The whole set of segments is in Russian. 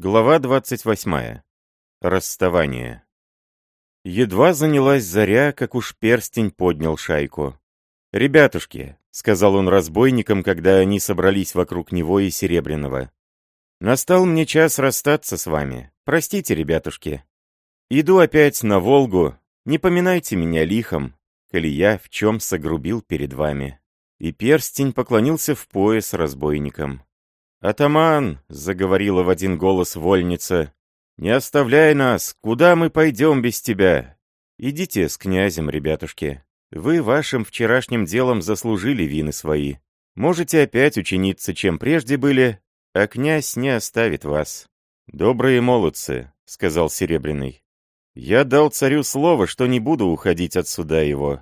Глава 28. Расставание. Едва занялась заря, как уж перстень поднял шайку. «Ребятушки», — сказал он разбойникам, когда они собрались вокруг него и Серебряного, — «настал мне час расстаться с вами. Простите, ребятушки. Иду опять на Волгу. Не поминайте меня лихом, коли я в чем согрубил перед вами». И перстень поклонился в пояс разбойникам. «Атаман!» — заговорила в один голос вольница. «Не оставляй нас! Куда мы пойдем без тебя? Идите с князем, ребятушки. Вы вашим вчерашним делом заслужили вины свои. Можете опять учиниться, чем прежде были, а князь не оставит вас». «Добрые молодцы», — сказал Серебряный. «Я дал царю слово, что не буду уходить от суда его.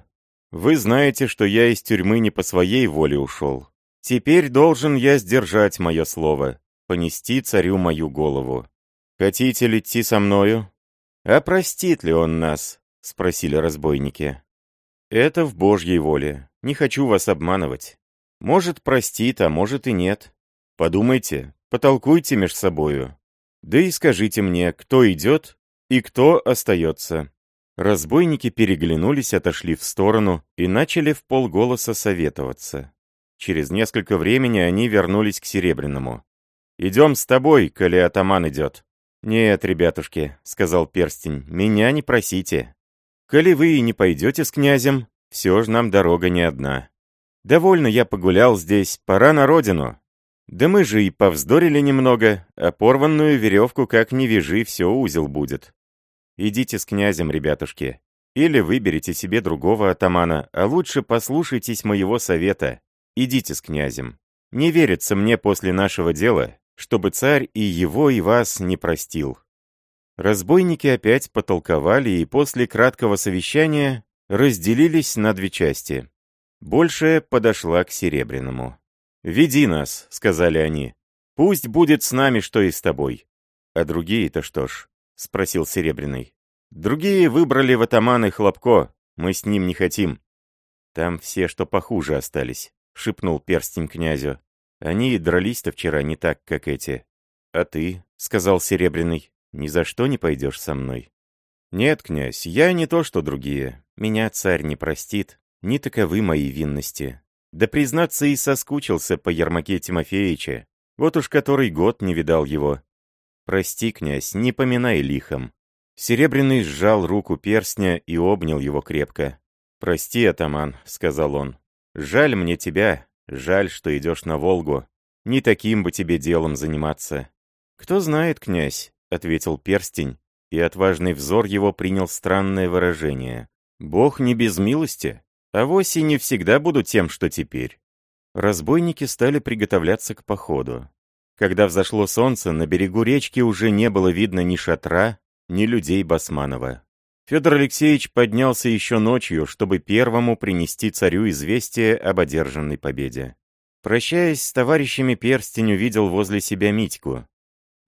Вы знаете, что я из тюрьмы не по своей воле ушел. Теперь должен я сдержать мое слово, понести царю мою голову. Хотите ли идти со мною? А простит ли он нас? Спросили разбойники. Это в Божьей воле. Не хочу вас обманывать. Может, простит, а может и нет. Подумайте, потолкуйте меж собою. Да и скажите мне, кто идет и кто остается. Разбойники переглянулись, отошли в сторону и начали в полголоса советоваться. Через несколько времени они вернулись к Серебряному. «Идем с тобой, коли атаман идет». «Нет, ребятушки», — сказал Перстень, — «меня не просите. Коли вы и не пойдете с князем, все же нам дорога не одна. Довольно я погулял здесь, пора на родину. Да мы же и повздорили немного, а порванную веревку как ни вяжи, все узел будет. Идите с князем, ребятушки. Или выберите себе другого атамана, а лучше послушайтесь моего совета. Идите с князем. Не верится мне после нашего дела, чтобы царь и его, и вас не простил». Разбойники опять потолковали и после краткого совещания разделились на две части. Большая подошла к Серебряному. «Веди нас», — сказали они. «Пусть будет с нами, что и с тобой». «А другие-то что ж?» — спросил Серебряный. «Другие выбрали в атаманы Хлопко. Мы с ним не хотим. Там все, что похуже, остались. — шепнул перстень князю. «Они дрались-то вчера не так, как эти». «А ты?» — сказал Серебряный. «Ни за что не пойдешь со мной». «Нет, князь, я не то, что другие. Меня царь не простит. Не таковы мои винности. Да, признаться, и соскучился по Ермаке Тимофеевиче. Вот уж который год не видал его. Прости, князь, не поминай лихом». Серебряный сжал руку перстня и обнял его крепко. «Прости, атаман», — сказал он. Жаль мне тебя, жаль, что идешь на Волгу. Не таким бы тебе делом заниматься. Кто знает, князь, — ответил перстень, и отважный взор его принял странное выражение. Бог не без милости, а вовсе не всегда буду тем, что теперь. Разбойники стали приготовляться к походу. Когда взошло солнце, на берегу речки уже не было видно ни шатра, ни людей Басманова. Федор Алексеевич поднялся еще ночью, чтобы первому принести царю известие об одержанной победе. Прощаясь с товарищами, перстень увидел возле себя Митьку.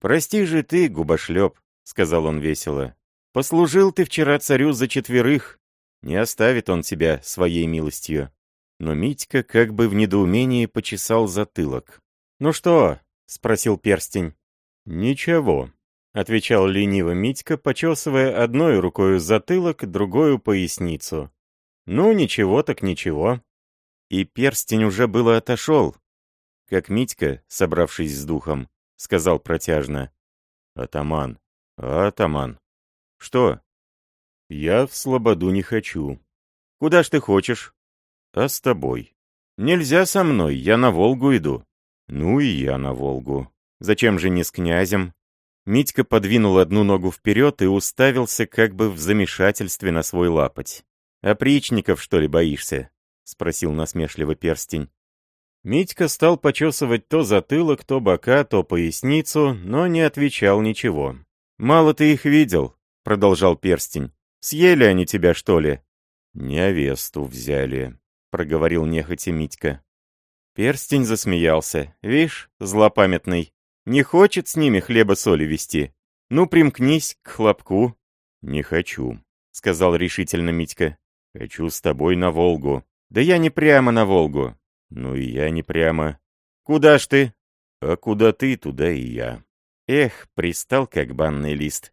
«Прости же ты, губошлеп», — сказал он весело. «Послужил ты вчера царю за четверых. Не оставит он тебя своей милостью». Но Митька как бы в недоумении почесал затылок. «Ну что?» — спросил перстень. «Ничего», — отвечал лениво Митька, почесывая одной рукой затылок, другую поясницу. «Ну, ничего так ничего». И перстень уже было отошел, как Митька, собравшись с духом, сказал протяжно. «Атаман, атаман». «Что?» «Я в слободу не хочу». «Куда ж ты хочешь?» «А с тобой». «Нельзя со мной, я на Волгу иду». «Ну и я на Волгу. Зачем же не с князем?» Митька подвинул одну ногу вперед и уставился как бы в замешательстве на свой лапоть. «Опричников, что ли, боишься?» — спросил насмешливо перстень. Митька стал почесывать то затылок, то бока, то поясницу, но не отвечал ничего. «Мало ты их видел», — продолжал перстень. «Съели они тебя, что ли?» «Невесту взяли», — проговорил нехотя Митька. Перстень засмеялся. «Вишь, злопамятный, не хочет с ними хлеба-соли вести? Ну, примкнись к хлопку». «Не хочу», — сказал решительно Митька. «Хочу с тобой на Волгу». «Да я не прямо на Волгу». «Ну и я не прямо». «Куда ж ты?» «А куда ты, туда и я». Эх, пристал как банный лист.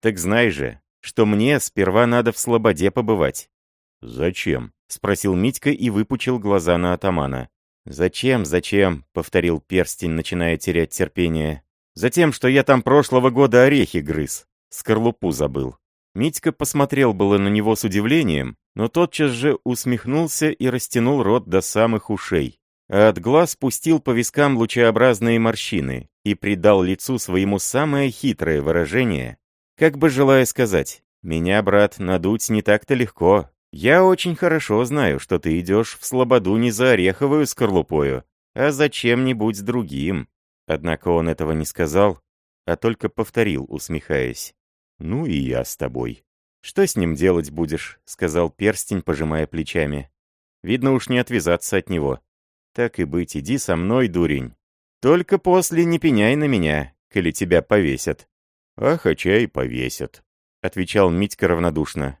Так знай же, что мне сперва надо в Слободе побывать. «Зачем?» — спросил Митька и выпучил глаза на атамана. «Зачем, зачем?» — повторил перстень, начиная терять терпение. «Затем, что я там прошлого года орехи грыз. Скорлупу забыл». Митька посмотрел было на него с удивлением, но тотчас же усмехнулся и растянул рот до самых ушей. А от глаз пустил по вискам лучеобразные морщины и придал лицу своему самое хитрое выражение, как бы желая сказать, «Меня, брат, надуть не так-то легко, я очень хорошо знаю, что ты идешь в слободу не за ореховую скорлупою, а за чем-нибудь другим». Однако он этого не сказал, а только повторил, усмехаясь. «Ну и я с тобой». «Что с ним делать будешь?» — сказал перстень, пожимая плечами. «Видно уж не отвязаться от него. Так и быть, иди со мной, дурень. Только после не пеняй на меня, коли тебя повесят». «А хотя и повесят», — отвечал Митька равнодушно.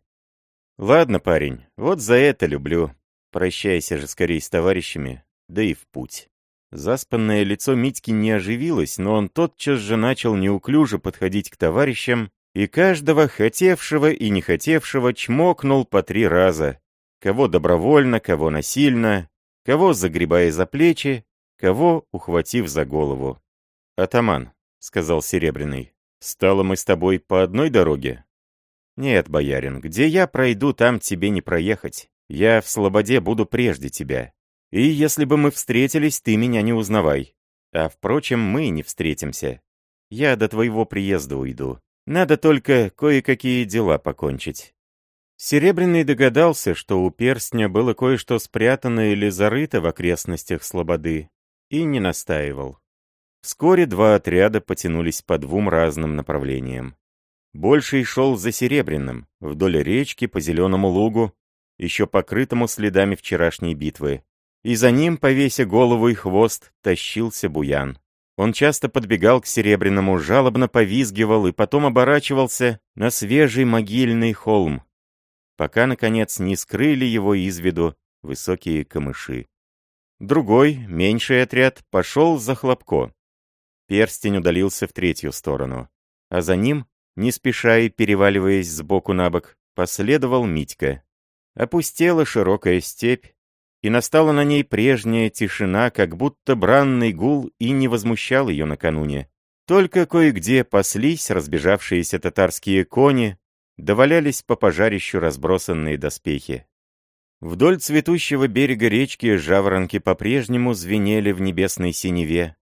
«Ладно, парень, вот за это люблю. Прощайся же скорее с товарищами, да и в путь». Заспанное лицо Митьки не оживилось, но он тотчас же начал неуклюже подходить к товарищам и каждого, хотевшего и не хотевшего, чмокнул по три раза. Кого добровольно, кого насильно, кого загребая за плечи, кого ухватив за голову. «Атаман», — сказал Серебряный, — «стало мы с тобой по одной дороге?» «Нет, боярин, где я пройду, там тебе не проехать. Я в Слободе буду прежде тебя. И если бы мы встретились, ты меня не узнавай. А, впрочем, мы не встретимся. Я до твоего приезда уйду. Надо только кое-какие дела покончить». Серебряный догадался, что у перстня было кое-что спрятано или зарыто в окрестностях Слободы, и не настаивал. Вскоре два отряда потянулись по двум разным направлениям. Больший шел за Серебряным, вдоль речки по зеленому лугу, еще покрытому следами вчерашней битвы. И за ним, повеся голову и хвост, тащился Буян. Он часто подбегал к Серебряному, жалобно повизгивал и потом оборачивался на свежий могильный холм, пока, наконец, не скрыли его из виду высокие камыши. Другой, меньший отряд, пошел за Хлопко. Перстень удалился в третью сторону, а за ним не спеша и переваливаясь сбоку на бок, последовал Митька. Опустела широкая степь, и настала на ней прежняя тишина, как будто бранный гул и не возмущал ее накануне. Только кое-где паслись разбежавшиеся татарские кони, довалялись по пожарищу разбросанные доспехи. Вдоль цветущего берега речки жаворонки по-прежнему звенели в небесной синеве,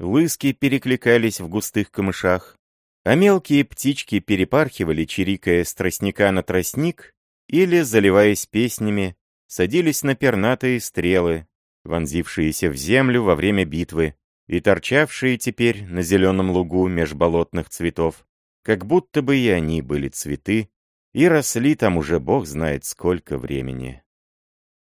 лыски перекликались в густых камышах, а мелкие птички перепархивали, чирикая с тростника на тростник, или, заливаясь песнями, садились на пернатые стрелы, вонзившиеся в землю во время битвы и торчавшие теперь на зеленом лугу меж болотных цветов, как будто бы и они были цветы, и росли там уже бог знает сколько времени.